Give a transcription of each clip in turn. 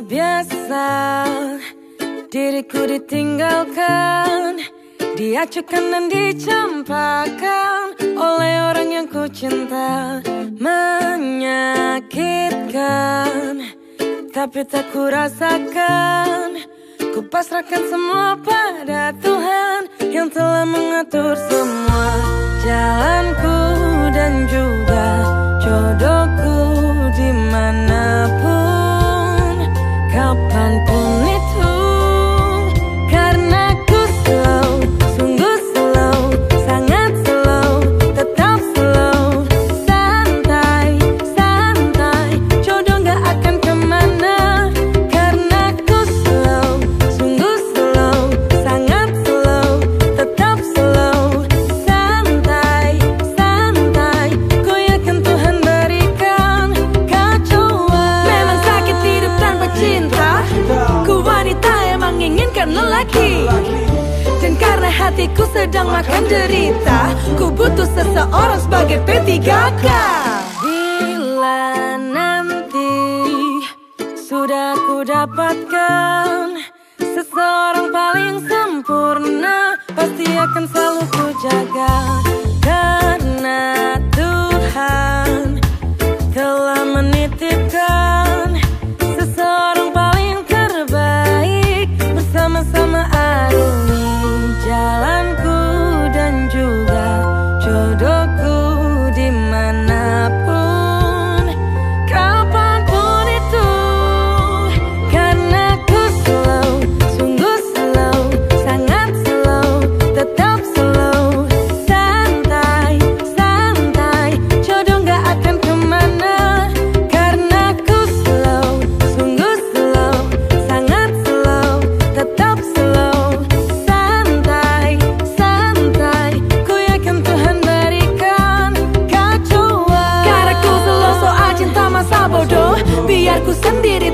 biasa. Diriku ditinggalkan Diacukan dan dicampakkan Oleh orang yang ku cinta. Menyakitkan Tapi tak ku rasakan. Ku pasrahkan semua pada Tuhan Yang telah mengatur semua Jalanku dan juga jodohku hatiku sedang makan derita. Ku butuh seseorang sebagai P3K Bila nanti sudah ku dapatkan Seseorang paling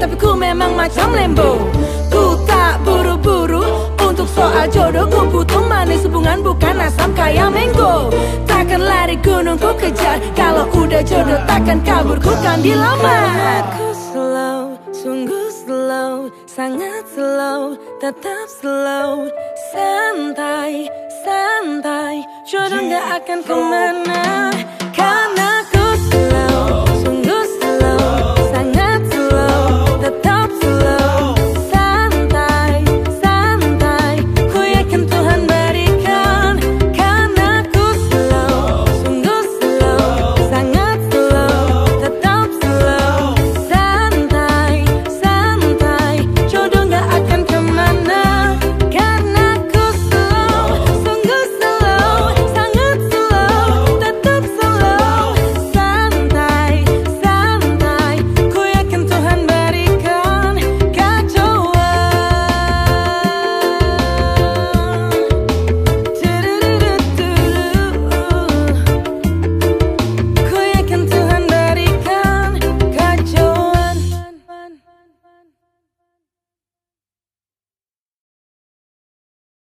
tapi ku memang macam lembo Ku tak buru-buru untuk soal jodoh Ku butuh manis hubungan bukan asam kayak mango. Takkan lari gunung ku kejar. Kalau udah jodoh takkan kabur. Ku kan dilamar Ku slow, sungguh slow Sangat slow, tetap slow. Santai, santai Jodoh gak akan ke mana